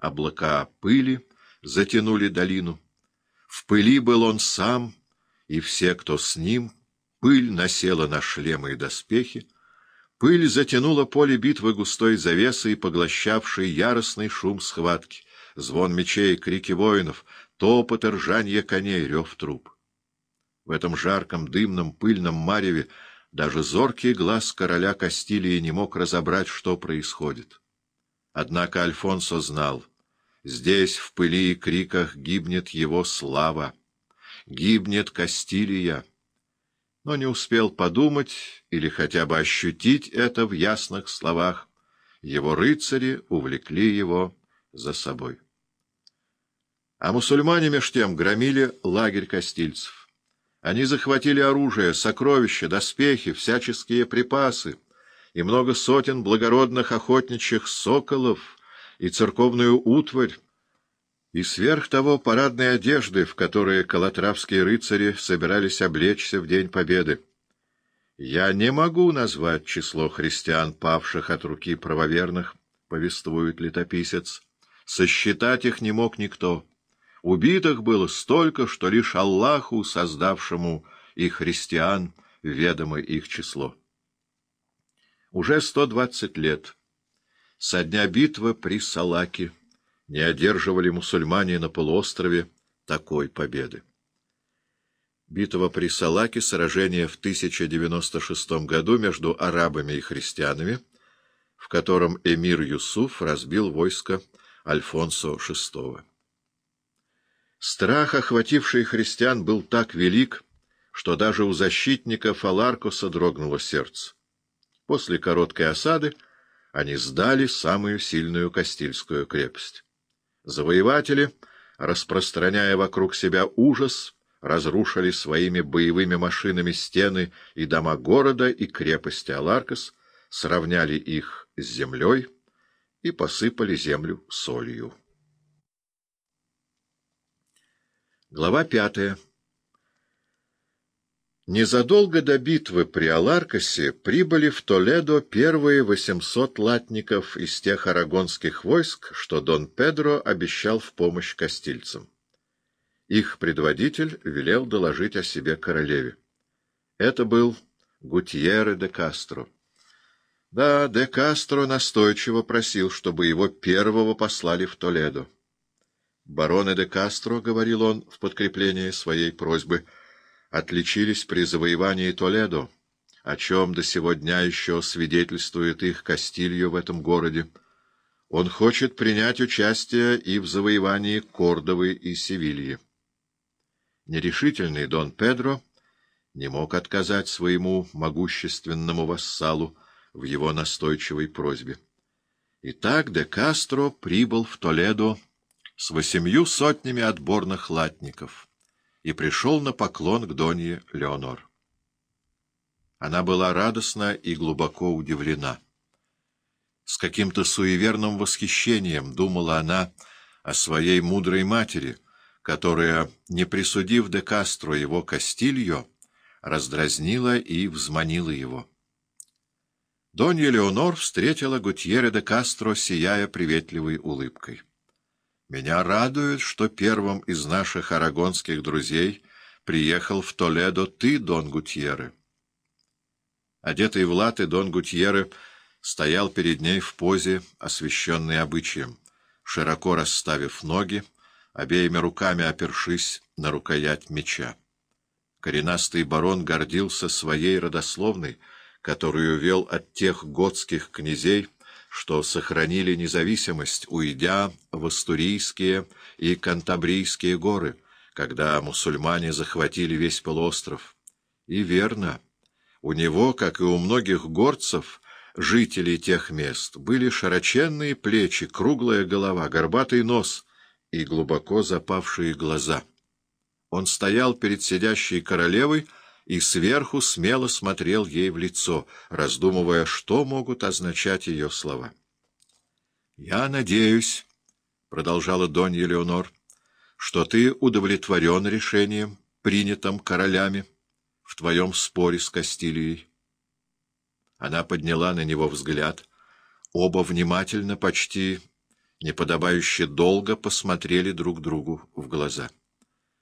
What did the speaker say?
Облака пыли затянули долину. В пыли был он сам, и все, кто с ним, пыль насела на шлемы и доспехи, пыль затянула поле битвы густой завесой, поглощавшей яростный шум схватки, звон мечей, крики воинов, топот и ржанье коней, рев труп. В этом жарком, дымном, пыльном мареве даже зоркий глаз короля Кастилии не мог разобрать, что происходит. Однако Альфонсо знал, здесь в пыли и криках гибнет его слава, гибнет Кастилия, но не успел подумать или хотя бы ощутить это в ясных словах. Его рыцари увлекли его за собой. А мусульмане меж тем громили лагерь кастильцев. Они захватили оружие, сокровища, доспехи, всяческие припасы и много сотен благородных охотничьих соколов и церковную утварь, и сверх того парадной одежды, в которые колотравские рыцари собирались облечься в День Победы. «Я не могу назвать число христиан, павших от руки правоверных», — повествует летописец. «Сосчитать их не мог никто. Убитых было столько, что лишь Аллаху, создавшему и христиан, ведомо их число». Уже сто двадцать лет со дня битвы при Салаке не одерживали мусульмане на полуострове такой победы. Битва при Салаке, сражение в 1096 году между арабами и христианами, в котором эмир Юсуф разбил войско Альфонсо VI. Страх, охвативший христиан, был так велик, что даже у защитников Аларкоса дрогнуло сердце. После короткой осады они сдали самую сильную Кастильскую крепость. Завоеватели, распространяя вокруг себя ужас, разрушили своими боевыми машинами стены и дома города и крепости Аларкас, сравняли их с землей и посыпали землю солью. Глава пятая Незадолго до битвы при Аларкасе прибыли в Толедо первые восемьсот латников из тех арагонских войск, что Дон Педро обещал в помощь кастильцам. Их предводитель велел доложить о себе королеве. Это был Гутьерре де Кастро. Да, де Кастро настойчиво просил, чтобы его первого послали в Толедо. «Бароне де Кастро», — говорил он в подкреплении своей просьбы, — отличились при завоевании Толедо, о чем до сего дня еще свидетельствует их Кастилью в этом городе. Он хочет принять участие и в завоевании Кордовы и Севильи. Нерешительный Дон Педро не мог отказать своему могущественному вассалу в его настойчивой просьбе. Итак, де Кастро прибыл в Толедо с восемью сотнями отборных латников и пришел на поклон к Донье Леонор. Она была радостна и глубоко удивлена. С каким-то суеверным восхищением думала она о своей мудрой матери, которая, не присудив де Кастро его Кастильо, раздразнила и взманила его. Донья Леонор встретила Гутьере де Кастро, сияя приветливой улыбкой. Меня радует, что первым из наших арагонских друзей приехал в Толедо ты, Дон Гутьерре. Одетый в латы, Дон Гутьерре стоял перед ней в позе, освященной обычаем, широко расставив ноги, обеими руками опершись на рукоять меча. Коренастый барон гордился своей родословной, которую вел от тех готских князей, что сохранили независимость, уйдя в Астурийские и Кантабрийские горы, когда мусульмане захватили весь полуостров. И верно, у него, как и у многих горцев, жителей тех мест, были широченные плечи, круглая голова, горбатый нос и глубоко запавшие глаза. Он стоял перед сидящей королевой, и сверху смело смотрел ей в лицо, раздумывая, что могут означать ее слова. — Я надеюсь, — продолжала Донья Леонор, — что ты удовлетворен решением, принятым королями, в твоем споре с Кастилией. Она подняла на него взгляд. Оба внимательно, почти неподобающе долго посмотрели друг другу в глаза.